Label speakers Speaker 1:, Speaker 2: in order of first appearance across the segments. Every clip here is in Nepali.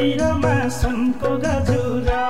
Speaker 1: मन्दिरमा सुनको गजुरा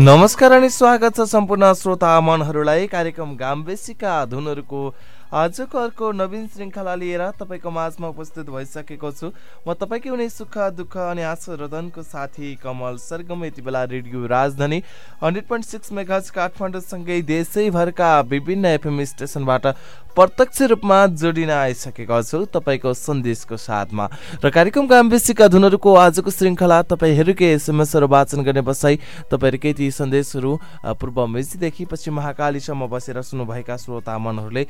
Speaker 2: नमस्कार अनि स्वागत छ सम्पूर्ण श्रोता मनहरूलाई। कार्यक्रम गाम्बेसीका धुनहरूको आजको अर्को नवीन श्रृङ्खला लिएर तपाईँको माझमा उपस्थित भइसकेको छु। म तपाईँकै हुने सुख दुःख अनि आशोधनको साथी कमल सरगम यति बेला radio Rajdhani hundred point six megahertz काठमाडौँसँगै देशैभरका विभिन्न एफएम स्टेसनबाट प्रत्यक्ष रूपमा जोडिन आइसकेको छु तपाईँको सन्देशको साथमा। र कार्यक्रम गाम्बेसीका धुनहरूको आजको श्रृङ्खला तपाईँहरूकै एसएमएसहरू वाचन गर्ने बसाइ तपाईँहरूकै ती सन्देशहरू पूर्व मेचीदेखि पछि महाकालीसम्म बसेर सुन्नुभएका श्रोता मनहरूले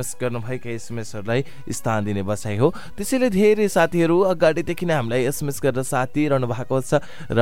Speaker 2: एसएमएस गर्नुभएका एसएमएसहरूलाई स्थान दिने बसाइ हो। त्यसैले धेरै साथीहरू अगाडिदेखि नै हामीलाई एसएमएस गरेर साथ दिइरहनु भएको छ र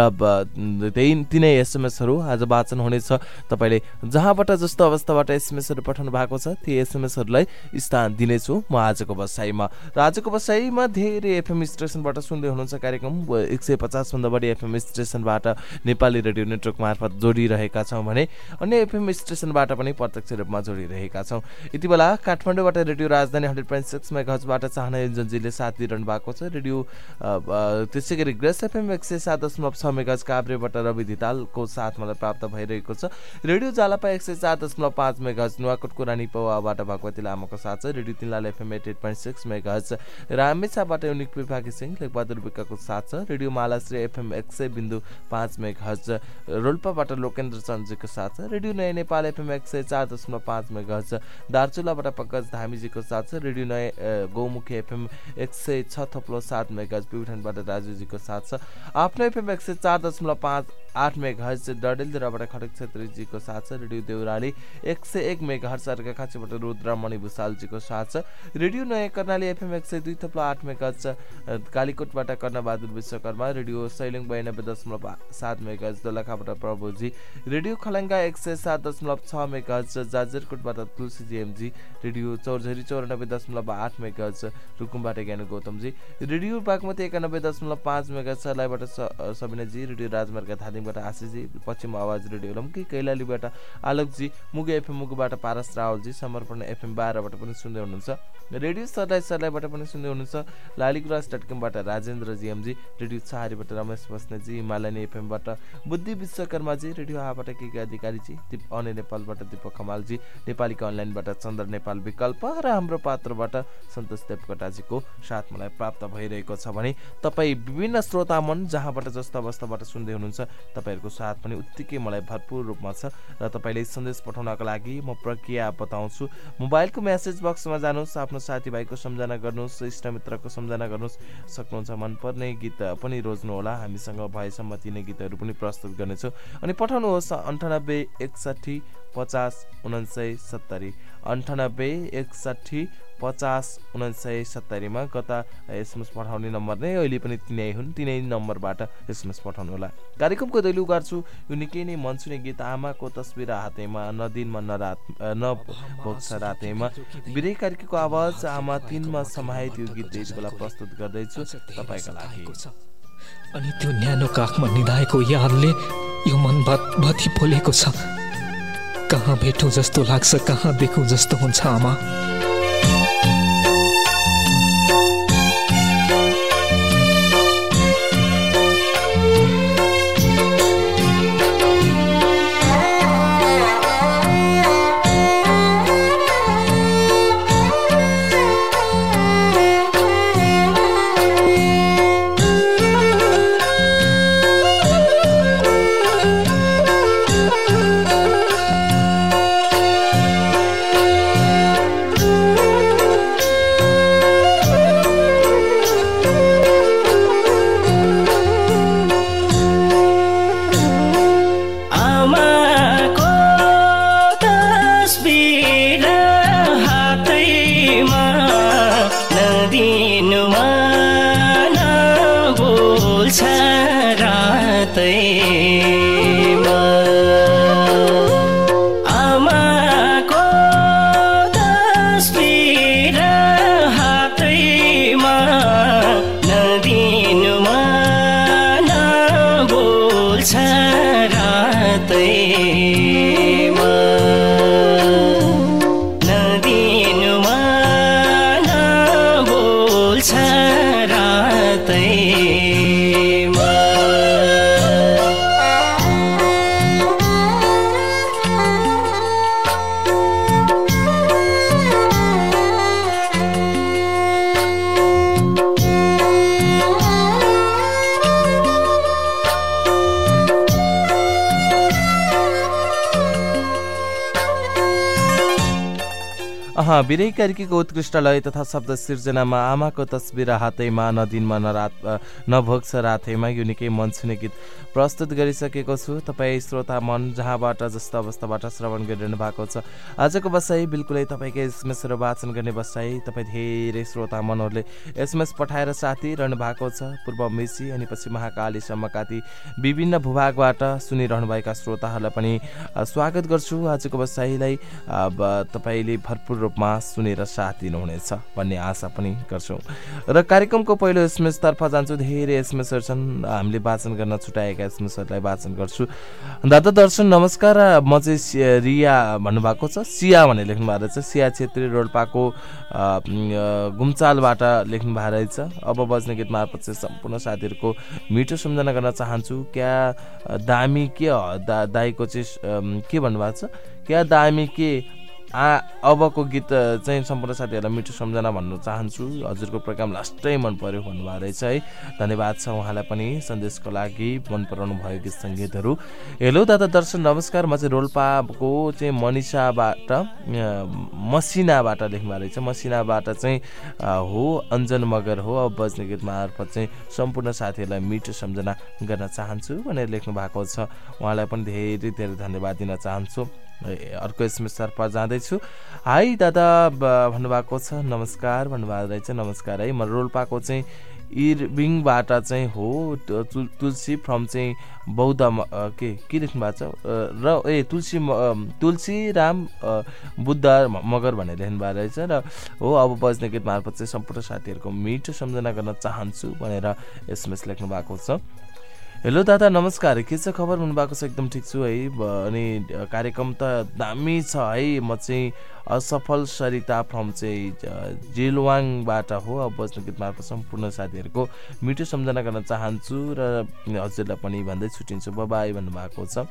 Speaker 2: त्यही तिनै एसएमएसहरू आज वाचन हुनेछ। तपाईँले जहाँबाट जस्तो अवस्थाबाट एसएमएसहरू पठाउनु भएको छ ती एसएमएसहरूलाई स्थान दिनेछु म आजको बसाइमा। र आजको बसाइमा धेरै एफएम स्टेसनबाट सुन्दै हुनुहुन्छ कार्यक्रम। एक सय पचासभन्दा बढी एफएम स्टेसनबाट नेपाली रेडियो नेटवर्क मार्फत जोडिरहेका छौँ भने अन्य एफएम स्टेसनबाट पनि प्रत्यक्ष रूपमा जोडिरहेका छौँ। यति बेला काठमाडौँबाट radio Rajdhani hundred point six मेगाजबाट चाहना योजनजीले साथ दिइरहनु भएको छ। रेडियो त्यसै गरी ग्रेस एफएम एक सय सात दशमलव छ मेगाज काभ्रेबाट रवि धितालको साथ मलाई प्राप्त भइरहेको छ। रेडियो जालापा एक सय चार दशमलव पाँच मेगाज नुवाकोटको रानी पौवाबाट भगवती लामाको साथ छ। Radio Tinlal FM eight eight point six मेगाज रामेछाबाट युनिक विभागी सिंह लेखबहादुर विकाको साथ छ। रेडियो मालाश्री एफएम एक सय बिन्दु पाँच मेगाज रोल्पाबाट लोकेन्द्र चन्द्रजीको साथ छ। रेडियो नयाँ नेपाल एफएम एक सय चार दशमलव पाँच मेगाज दार्चुलाबाट पङ्कज धामीजीको साथ छ। रेडियो नयाँ गौमुखी एफएम एक सय छ थप्लो सात मेगाज प्युठानबाट राजुजीको साथ छ। आफ्नो एफएम एक सय चार दशमलव पाँच आठ डडेलधुराबाट खडक छेत्रीजीको साथ छ। रेडियो देउराली एक सय एक मेघहज अर्घाखाँचीबाट रुद्रमणि भूषालजीको साथ छ। रेडियो नयाँ कर्णाली एफएम एक सय दुई थप्लो आठ मेघहज कालीकोटबाट कर्णबहादुर विश्वकर्मा। रेडियो सैलुङ बयानब्बे दशमलव सात मेघहज दोलखाबाट प्रभुजी। रेडियो खलङ्गा एक सय सात दशमलव छ मेघहज जाजरकोटबाट तुलसी जिएमजी रेडियो चौरझरी चौरानब्बे दशमलव आठ मेघहज रुकुमबाट ज्ञान गौतमजी। रेडियो बागमती एकानब्बे दशमलव पाँच मेघहज सर्लाईबाट स- सबिनाजी रेडियो राजमार्ग धादिङबाट आशिषजी पश्चिम आवाज रेडियो लम्की कैलालीबाट आलोकजी मुगु एफएम मुगुबाट पारस रावलजी समर्पण एफएम बाह्रबाट पनि सुन्दै हुनुहुन्छ। रेडियो सरलाई सरलाईबाट पनि सुन्दै हुनुहुन्छ। लालीगुराज डट कमबाट राजेन्द्र जिएमजी रेडियो छहारीबाट रमेश बस्नेतजी हिमालयनी एफएमबाट बुद्धि विश्वकर्माजी रेडियो हाबाट के के अधिकारीजी दिप अने नेपालबाट दिपक खमालजी नेपालीका अनलाइनबाट चन्द्र नेपाल विकल्प र हाम्रो पात्रबाट सन्तोष देवकोटाजीको साथ मलाई प्राप्त भइरहेको छ भने तपाईँ विभिन्न श्रोता मन जहाँबाट जस्तो अवस्थाबाट सुन्दै हुनुहुन्छ तपाईँहरूको साथ पनि उत्तिकै मलाई भरपुर रूपमा छ र तपाईँले सन्देश पठाउनको लागि म प्रक्रिया बताउँछु। मोबाइलको म्यासेज बक्समा जानुहोस् आफ्नो साथीभाइको सम्झना गर्नुहोस् इष्टमित्रको सम्झना गर्नुहोस्। सक्नुहुन्छ मनपर्ने गीत पनि रोज्नुहोला। हामीसँग भएसम्म तिनै गीतहरू पनि प्रस्तुत गर्नेछौँ। अनि पठाउनुहोस् अन्ठानब्बे एकसाठी पचास उनासय सत्तरी। अन्ठानब्बे एकसाठी पचास उनासय सत्तरीमा गत एसएमएस पठाउने नम्बर नै अहिले पनि तिनै हुन्। तिनै नम्बरबाट एसएमएस पठाउनु होला। कार्यक्रमको दैलो गार्छु यो निकै नै मनसुने गीत आमाको तस्बिर हातैमा नदिनमा नरात न भोग्छ रातैमा। बिरै कार्कीको आवाज आमा तिनमा समाहित। यो गीत यति बेला प्रस्तुत गर्दैछु तपाईँका लागि।
Speaker 3: अनि त्यो न्यानो काखमा निधाएको यादले यो मन भति पोलेको छ। कहाँ भेटौँ जस्तो लाग्छ कहाँ देखौँ जस्तो हुन्छ आमा?
Speaker 2: बिरै कार्कीको उत्कृष्ट लय तथा शब्द सिर्जनामा आमाको तस्बिर हातैमा नदिनमा नरात नभोग्छ रातैमा यो निकै मन छुने गीत प्रस्तुत गरिसकेको छु। तपाईँ श्रोता मन जहाँबाट जस्तो अवस्थाबाट श्रवण गरिरहनु भएको छ आजको बसाइ बिल्कुलै तपाईँकै एसएमएसहरू वाचन गर्ने बसाइ। तपाईँ धेरै श्रोता मनहरूले एसएमएस पठाएर साथी रहनु भएको छ। पूर्व मेसी अनि पछि महाकालीसम्मका ती विभिन्न भूभागबाट सुनिरहनुभएका श्रोताहरूलाई पनि स्वागत गर्छु। आजको बसाइलाई तपाईँले भरपुर रूपमा सुनेर साथ दिनुहुनेछ भन्ने आशा पनि गर्छौँ। र कार्यक्रमको पहिलो एसएमएसतर्फ जान्छु। धेरै एसएमएसहरू छन्। हामीले वाचन गर्न छुट्याएका एसएमएसहरूलाई वाचन गर्छु। दादा दर्शन नमस्कार। म चाहिँ रिया भन्नुभएको छ। सिया भनेर लेख्नु भएको रहेछ। सिया छेत्री रोल्पाको घुम्चालबाट लेख्नु भएको रहेछ। अब बज्ने गीत मार्फत चाहिँ सम्पूर्ण साथीहरूको मिठो सम्झना गर्न चाहन्छु। क्या दामी के दा दाईको चाहिँ के भन्नुभएको छ? क्या दामी के आ अबको गीत चाहिँ सम्पूर्ण साथीहरूलाई मिठो सम्झना भन्न चाहन्छु। हजुरको प्रोग्राम लास्टै मन पर्यो भन्नुभएको रहेछ है। धन्यवाद छ उहाँलाई पनि सन्देशको लागि मन पराउनु भयो गीत सङ्गीतहरू। हेलो दादा दर्शन नमस्कार। म चाहिँ रोल्पाको चाहिँ मनिषाबाट मसिनाबाट लेख्नु भएको रहेछ मसिनाबाट चाहिँ हो अञ्जन मगर हो। अब बज्ने गीत मार्फत चाहिँ सम्पूर्ण साथीहरूलाई मिठो सम्झना गर्न चाहन्छु भनेर लेख्नु भएको छ। उहाँलाई पनि धेरै धेरै धन्यवाद दिन चाहन्छु। अर्को एसएमएसतर्फ जाँदैछु। हाई दादा भन्नुभएको छ नमस्कार भन्नुभएको रहेछ नमस्कार है। म रोल्पाको चाहिँ इरबिङबाट चाहिँ हो तुलसी फ्रम चाहिँ बौद्ध के के लेख्नु भएको छ? र ए तुलसी तुलसी राम बुद्ध मगर भनेर लेख्नु भएको रहेछ र हो अब बज्ने गीत मार्फत चाहिँ सम्पूर्ण साथीहरूको मिठो सम्झना गर्न चाहन्छु भनेर एसएमएस लेख्नु भएको छ। हेलो दादा नमस्कार। के छ खबर हुनुभएको छ? एकदम ठिक छु है। अनि कार्यक्रम त दामी छ है। म चाहिँ असफल सरिता फ्रम चाहिँ जिलवाङबाट हो। अब बज्ने गीत मार्फत सम्पूर्ण साथीहरूको मिठो सम्झना गर्न चाहन्छु र हजुरलाई पनि भन्दै छुट्टिन्छु। बाई भन्नुभएको छ।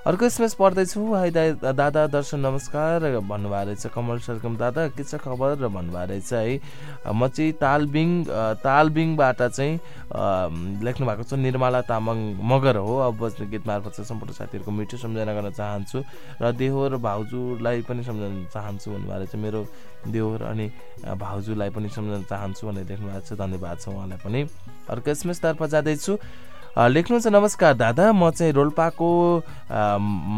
Speaker 2: अर्को एसएमएस पढ्दैछु। है दा दादा दर्शन नमस्कार भन्नुभएको रहेछ कमल सरगम दादा के छ खबर? र भन्नुभएको रहेछ है म चाहिँ तालबिङ तालबिङबाट चाहिँ लेख्नु भएको छ निर्मला तामाङ मगर हो। अब बज्ने गीत मार्फत चाहिँ सम्पूर्ण साथीहरूको मिठो सम्झना गर्न चाहन्छु। र देहोर भाउजूलाई पनि सम्झाउन चाहन्छु भन्नुभएको रहेछ। मेरो देहोर अनि भाउजूलाई पनि सम्झाउन चाहन्छु भनेर लेख्नु भएको छ। धन्यवाद छ उहाँलाई पनि। अर्को एसएमएसतर्फ जाँदैछु। लेख्नुहुन्छ नमस्कार दादा। म चाहिँ रोल्पाको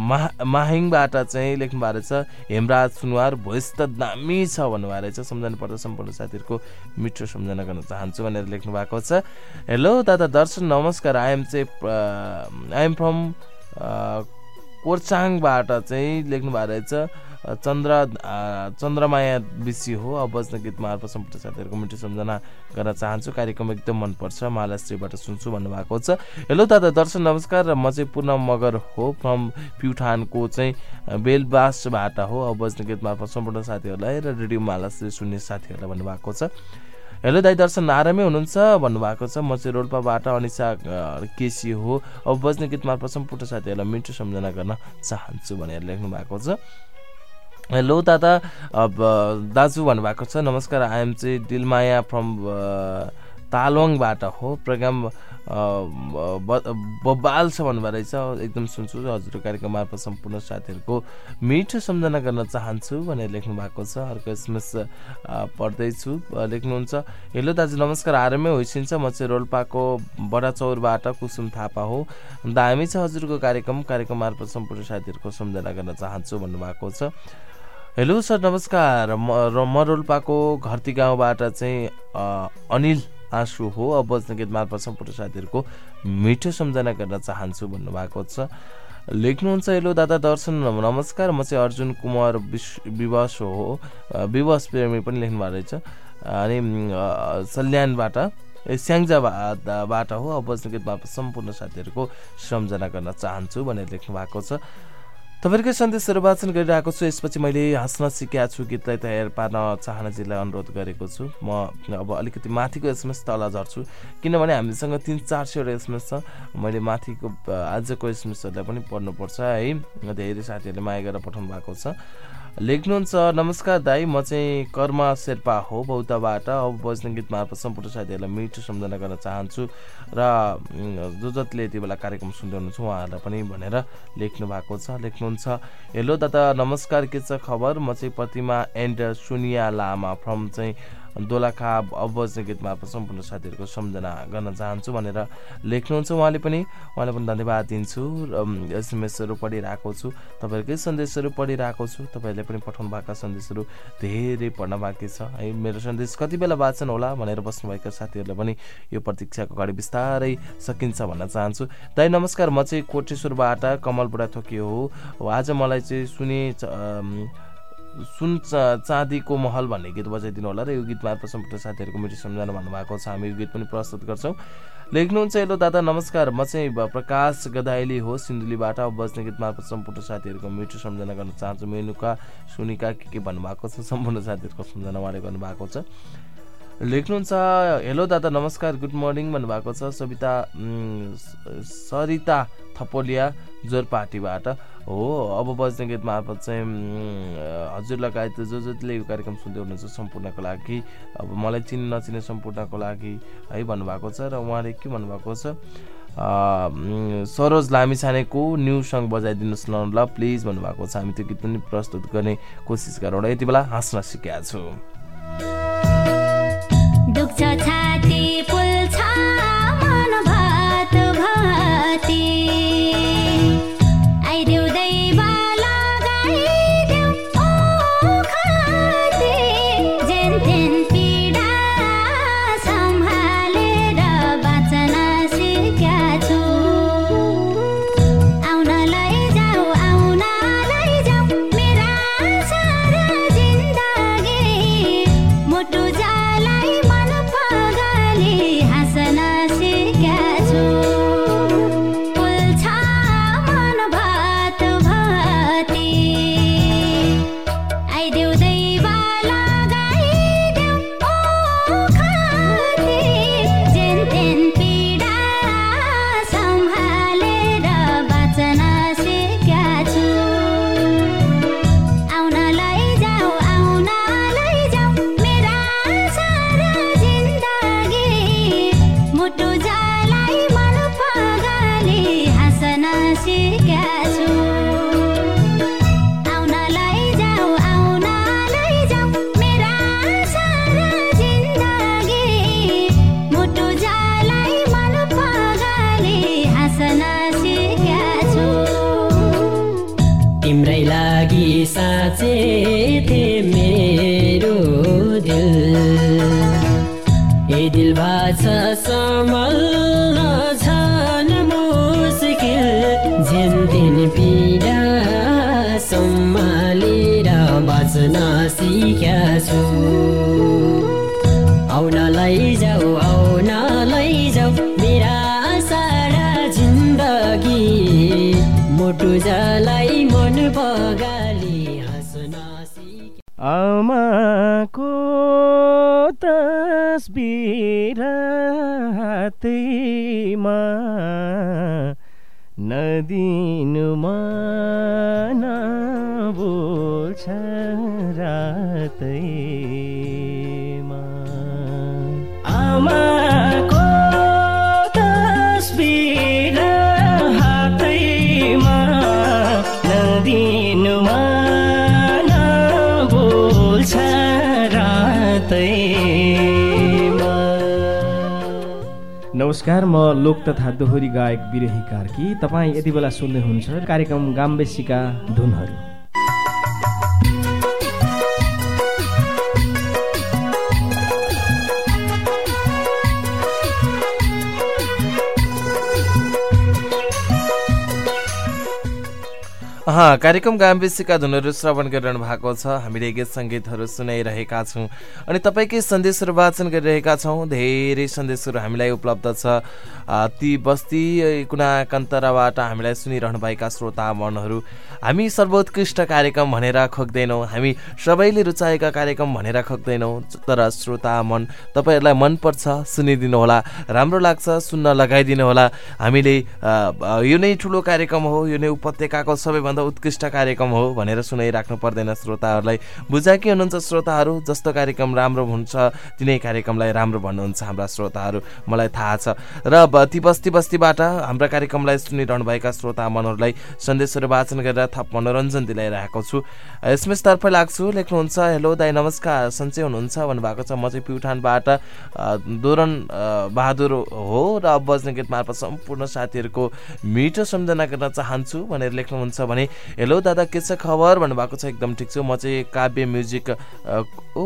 Speaker 2: मा माहिङबाट चाहिँ लेख्नु भएको रहेछ हेमराज सुनवार भोइस त दामी छ भन्नुभएको रहेछ। सम्झनु पर्दा सम्पूर्ण साथीहरूको मिठो सम्झना गर्न चाहन्छु भनेर लेख्नु भएको छ। हेलो दादा दर्शन नमस्कार। आइएम चाहिँ आइएम फ्रम कोर्चाङबाट चाहिँ लेख्नु भएको रहेछ। चन्द्र चन्द्रमाया विषी हो। अब बज्ने गीत मार्फत सम्पूर्ण साथीहरूको मिठो सम्झना गर्न चाहन्छु। कार्यक्रम एकदम मनपर्छ। महाराष्ट्रीबाट सुन्छु भन्नुभएको छ। हेलो दादा दर्शन नमस्कार र म चाहिँ पूर्ण मगर हो। फ्रम प्युठानको चाहिँ बेलबासबाट हो। अब बज्ने गीत मार्फत सम्पूर्ण साथीहरूलाई र रेडियो महाराष्ट्री सुन्ने साथीहरूलाई भन्नुभएको छ। हेलो दाई दर्शन आरामै हुनुहुन्छ भन्नुभएको छ। म चाहिँ रोल्पाबाट अनिसा केसी हो। अब बज्ने गीत मार्फत सम्पूर्ण साथीहरूलाई मिठो सम्झना गर्न चाहन्छु भनेर लेख्नु भएको छ। हेलो दादा अब दाजु भन्नुभएको छ नमस्कार आइएम चाहिँ दिलमाया फ्रम तालोङबाट हो। प्रोग्राम अ, ब- बब्बाल छ भन्नुभएको रहेछ। एकदम सुन्छु हजुरको कार्यक्रम मार्फत सम्पूर्ण साथीहरूको मिठो सम्झना गर्न चाहन्छु भनेर लेख्नु भएको छ। अर्को एसएमएस पढ्दैछु लेख्नुहुन्छ। हेलो दाजु नमस्कार आरामै होइसिन्छ। म चाहिँ रोल्पाको बडा चौरबाट कुसुम थापा हो। दामी छ हजुरको कार्यक्रम। कार्यक्रम मार्फत सम्पूर्ण साथीहरूको सम्झना गर्न चाहन्छु भन्नुभएको छ। हेलो सर नमस्कार। म र म रोल्पाको घरती गाउँबाट चाहिँ अनिल आँसु हो। अब बज्ने गीत मार्फत सम्पूर्ण साथीहरूको मिठो सम्झना गर्न चाहन्छु भन्नुभएको छ। लेख्नुहुन्छ हेलो दादा दर्शन। नमस्कार। म चाहिँ अर्जुन कुमार विश विवश हो। अ, विवश प्रेमी पनि लेख्नु भएको रहेछ। अनि सल्यानबाट ए, स्याङ्जाबाट हो। अब बज्ने गीत मार्फत सम्पूर्ण साथीहरूको सम्झना गर्न चाहन्छु भनेर लेख्नु भएको छ। तपाईँहरूकै सन्देशहरू वाचन गरिरहेको छु। यसपछि मैले हाँस्न सिकेका छु गीतलाई तयार पार्न चाहनाजीलाई अनुरोध गरेको छु। म अब अलिकति माथिको एसएमएस तल झर्छु। किनभने हामीसँग तिन चार सयवटा एसएमएस छ। मैले माथिको आजको एसएमएसहरूलाई पनि पढ्नुपर्छ है। धेरै साथीहरूले माया गरेर पठाउनु भएको छ। लेख्नुहुन्छ नमस्कार दाई म चाहिँ कर्म शेर्पा हो बौद्धबाट। अब बज्ने गीत मार्फत सम्पूर्ण साथीहरूलाई मिठो सम्झना गर्न चाहन्छु र जो जतिले यति बेला कार्यक्रम सुन्दै हुनुहुन्छ उहाँहरूलाई पनि भनेर लेख्नु भएको छ लेख्नुहुन्छ। हेलो दादा नमस्कार के छ खबर? म चाहिँ प्रतिमा एन्ड सुनिया लामा फ्रम चाहिँ दोलाखा अब बज्ने गीत मार्फत सम्पूर्ण साथीहरूको सम्झना गर्न चाहन्छु भनेर लेख्नुहुन्छ। उहाँले पनि उहाँलाई पनि धन्यवाद दिन्छु र एसएमएसहरू पढिरहेको छु। तपाईँहरूकै सन्देशहरू पढिरहेको छु। तपाईँहरूले पनि पठाउनु भएका सन्देशहरू धेरै पढ्न बाँकी छ। है मेरो सन्देश कति बेला वाचन होला भनेर बस्नुभएका साथीहरूलाई पनि यो प्रतीक्षाको अगाडि बिस्तारै सकिन्छ भन्न चाहन्छु। दाइ नमस्कार। म चाहिँ कोटेश्वरबाट कमल थोकियो हो। आज मलाई चाहिँ सुने सुन चाँदीको महल भन्ने गीत बजाइदिनु होला र यो गीत मार्फत सम्पूर्ण साथीहरूको मिठो सम्झना भन्नुभएको छ। हामी यो गीत पनि प्रस्तुत गर्छौँ। लेख्नुहुन्छ हेलो दादा नमस्कार। म चाहिँ प्रकाश गदाइली हो सिन्धुलीबाट। बज्ने गीत मार्फत सम्पूर्ण साथीहरूको मिठो सम्झना गर्न चाहन्छु। मेनुका सुनिका के के भन्नुभएको छ? सम्पूर्ण साथीहरूको सम्झना उहाँले गर्नुभएको छ। लेख्नुहुन्छ। हेलो दादा नमस्कार गुड मर्निङ भन्नुभएको छ सविता सरिता थपोलिया जोरपाटीबाट। हो अब बज्ने गीत मार्फत चाहिँ हजुर लगायत जो जतिले यो कार्यक्रम सुन्दै हुनुहुन्छ सम्पूर्णको लागि अब मलाई चिन्ने नचिने सम्पूर्णको लागि है भन्नुभएको छ र उहाँले के भन्नुभएको छ? सरोज लामिछानेको न्यु सङ्ग बजाइदिनुहोस् न ल प्लिज भन्नुभएको छ। हामी त्यो गीत पनि प्रस्तुत गर्ने कोसिस गरौँ र यति बेला हाँस्न सिकेका छु।
Speaker 4: তথা ए दिल भाछ सम्हाल्न छन् मुस्किल। झेन तिन पीडा सम्हालेर हाँस्न सिक्या छु आउन लैजाऊ आउन लैजाऊ मेरा सारा जिन्दगी। मुटु जलाई मन बगाली हाँस्न सिक्या
Speaker 1: आमाको तस्बिर नदिनुमा नबोल्छ रातैमा नमस्कार म लोक तथा दोहोरी गायक विरही कार्की तपाईँ यति बेला सुन्दै हुनुहुन्छ कार्यक्रम गाम्बेसीका धुनहरू।
Speaker 2: कार्यक्रम गाम्बेसीका धुनहरू श्रवण गरिरहनु भएको छ। हामीले गीत सङ्गीतहरू सुनाइरहेका छौँ। अनि तपाईँकै सन्देशहरू वाचन गरिरहेका छौँ। धेरै सन्देशहरू हामीलाई उपलब्ध छ। ती बस्ती कुना कन्तराबाट हामीलाई सुनिरहनुभएका श्रोता मनहरू हामी सर्वोत्कृष्ट कार्यक्रम भनेर खोज्दैनौँ हामी सबैले रुचाएका कार्यक्रम भनेर खोज्दैनौँ तर श्रोता मन तपाईँहरूलाई मनपर्छ सुनिदिनु होला राम्रो लाग्छ सुन्न लगाइदिनु होला हामीले यो नै ठुलो कार्यक्रम हो यो नै उपत्यकाको सबैभन्दा उत्कृष्ट कार्यक्रम हो भनेर सुनाइराख्नु पर्दैन श्रोताहरूलाई। बुझाएकै हुनुहुन्छ श्रोताहरू जस्तो कार्यक्रम राम्रो हुन्छ तिनै कार्यक्रमलाई राम्रो भन्नुहुन्छ हाम्रा श्रोताहरू। मलाई थाहा छ। र ती बस्ती बस्तीबाट हाम्रा कार्यक्रमलाई सुनिरहनुभएका श्रोता मनहरूलाई सन्देशहरू वाचन गरेर थप मनोरञ्जन दिलाइरहेको छु। एसएमएसतर्फ लाग्छु लेख्नुहुन्छ हेलो दाई नमस्कार सन्चै हुनुहुन्छ भन्नुभएको छ। म चाहिँ प्युठानबाट दोरन बहादुर हो र बज्ने गीत मार्फत सम्पूर्ण साथीहरूको मिठो सम्झना गर्न चाहन्छु भनेर लेख्नुहुन्छ भने हेलो दादा के छ खबर? भन्नुभएको छ एकदम ठिक छु। म चाहिँ काव्य म्युजिक ओ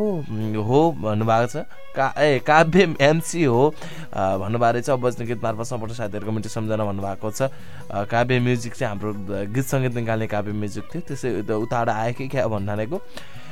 Speaker 2: हो भन्नुभएको छ। का ए काव्य एमसी हो भन्नुभएको रहेछ। बज्ने गीत मार्फत सम्पूर्ण साथीहरूको मिठो सम्झना भन्नुभएको छ। काव्य म्युजिक चाहिँ हाम्रो गीत सङ्गीत निकाल्ने काव्य म्युजिक थियो। त्यसै उताबाट आयो कि क्या भन्नालेको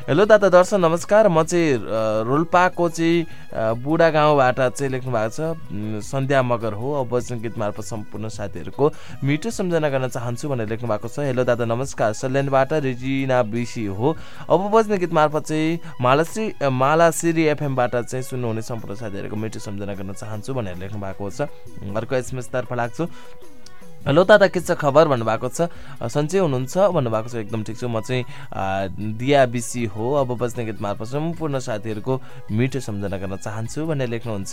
Speaker 2: हेलो दादा दर्शन नमस्कार। म चाहिँ रोल्पाको चाहिँ बुढा गाउँबाट चाहिँ लेख्नु भएको छ सन्ध्या मगर हो अब वचन गीत मार्फत सम्पूर्ण साथीहरूको मिठो सम्झना गर्न चाहन्छु भनेर लेख्नु भएको छ। हेलो दादा नमस्कार। सल्यानबाट रिजिना बिसी हो। अब बज्ने गीत मार्फत चाहिँ मालाश्री मालाश्री एफएमबाट चाहिँ सुन्नुहुने सम्पूर्ण साथीहरूको मिठो सम्झना गर्न चाहन्छु भनेर लेख्नु भएको छ। अर्को एसएमएसतर्फ लाग्छु। हेलो दादा के छ खबर भन्नुभएको छ? सन्चै हुनुहुन्छ भन्नुभएको छ एकदम ठिक छु। म चाहिँ दिया बिसी हो। अब बज्ने गीत मार्फत सम्पूर्ण साथीहरूको मिठो सम्झना गर्न चाहन्छु भनेर लेख्नुहुन्छ।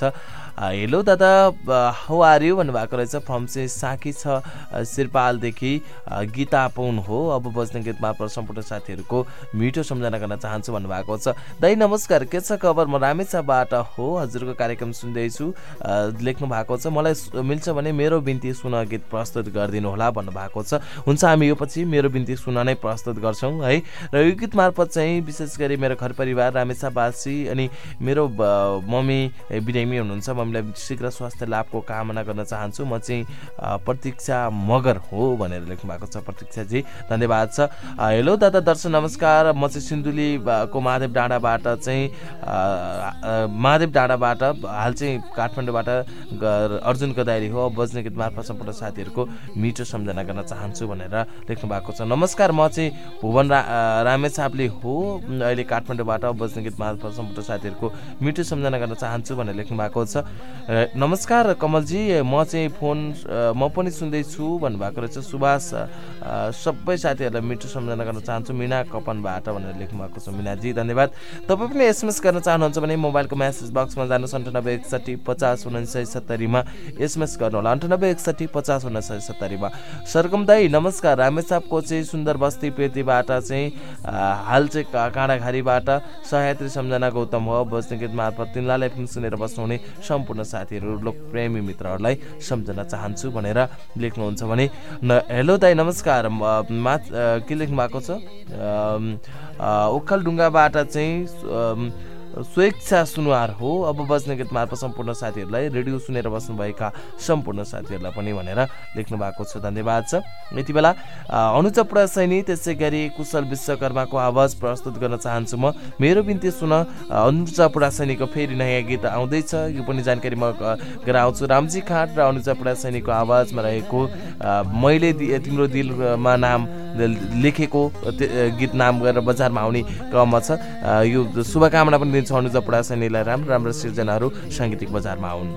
Speaker 2: हेलो दादा हौ आर यु भन्नुभएको रहेछ। फ्रम चाहिँ साकी छ अ, गीता पौन हो। अब बज्ने गीत मार्फत सम्पूर्ण साथीहरूको मिठो सम्झना गर्न चाहन्छु भन्नुभएको छ। दाइ नमस्कार। के छ खबर? म रामेछाबाट हो। हजुरको कार्यक्रम सुन्दैछु। लेख्नु भएको छ। मलाई मिल्छ भने मेरो बिन्ती सुन गीत प्रस्तुत गरिदिनु होला भन्नुभएको छ। हुन्छ हामी यो पछि मेरो बिन्ती सुन नै प्रस्तुत गर्छौँ है। र यो गीत मार्फत चाहिँ विशेष गरी मेरो घर परिवार रामेछावासी अनि मेरो मम्मी बिरामी हुनुहुन्छ। मम्मीलाई शीघ्र स्वास्थ्य लाभको कामना गर्न चाहन्छु। म चाहिँ प्रतीक्षा मगर हो भनेर लेख्नु भएको छ। प्रतीक्षाजी धन्यवाद छ। हेलो दादा दर्शन नमस्कार। म चाहिँ सिन्धुली ब- को महादेव डाँडाबाट चाहिँ महादेव डाँडाबाट हाल चाहिँ काठमाडौँबाट अर्जुन कदारी हो। बज्ने गीत मार्फत सम्पूर्ण साथीहरूको मिठो सम्झना गर्न चाहन्छु भनेर लेख्नु भएको छ। नमस्कार म चाहिँ भुवन रा रामेछापले हो। अहिले काठमाडौँबाट बज्ने गीत मार्फत सम्पूर्ण साथीहरूको मिठो सम्झना गर्न चाहन्छु भनेर लेख्नु भएको छ। नमस्कार कमलजी। म चाहिँ फोन म पनि सुन्दैछु भन्नुभएको रहेछ। सुभाष सबै साथीहरूलाई मिठो सम्झना गर्न चाहन्छु। मिना कपनबाट भनेर लेख्नु भएको छ। मिनाजी धन्यवाद। तपाईँ पनि एसएमएस गर्न चाहनुहुन्छ भने मोबाइलको म्यासेज बक्समा जानुहोस्। अन्ठानब्बे एकसट्ठी पचास उनासय सत्तरीमा एसएमएस गर्नुहोला। अन्ठानब्बे एकसट्ठी पचास उनासय सत्तरीमा सरगम दाई नमस्कार। रामेछापको चाहिँ सुन्दर बस्ती पेतीबाट चाहिँ हाल चाहिँ काँडाघारीबाट सहायत्री सम्झना गौतम हो। बस्ने गीत मार्फत तिनलाई फिल्म सुनेर बस्नुहुने सम्पूर्ण साथीहरू लोकप्रेमी मित्रहरूलाई सम्झना चाहन्छु भनेर लेख्नुहुन्छ भने न हेलो दाई नमस्कार। म- के लेख्नु भएको छ? ओखलढुङ्गाबाट चाहिँ स्वेच्छा सुनुवार हो। अब बज्ने गीत मार्फत सम्पूर्ण साथीहरूलाई रेडियो सुनेर बस्नुभएका सम्पूर्ण साथीहरूलाई पनि भनेर लेख्नु भएको छ। धन्यवाद छ। यति बेला अ, अनुज चपडा सैनी त्यसै गरी कुशल विश्वकर्माको आवाज प्रस्तुत गर्न चाहन्छु म। मेरो बिन्ती सुन अ, अनुज चपडा सैनीको फेरि नयाँ गीत आउँदैछ। यो पनि जानकारी म गराउँछु। रामजी खाट र अनुज चपडा सैनीको आवाजमा रहेको मैले तिम्रो दिलमा नाम लेखेको गीत नाम गरेर बजारमा आउने क्रममा छ। यो शुभकामना पनि दिन्छु अनुज चपडा सैनीलाई राम्रो राम्रो सिर्जनाहरू साङ्गीतिक बजारमा आउन्।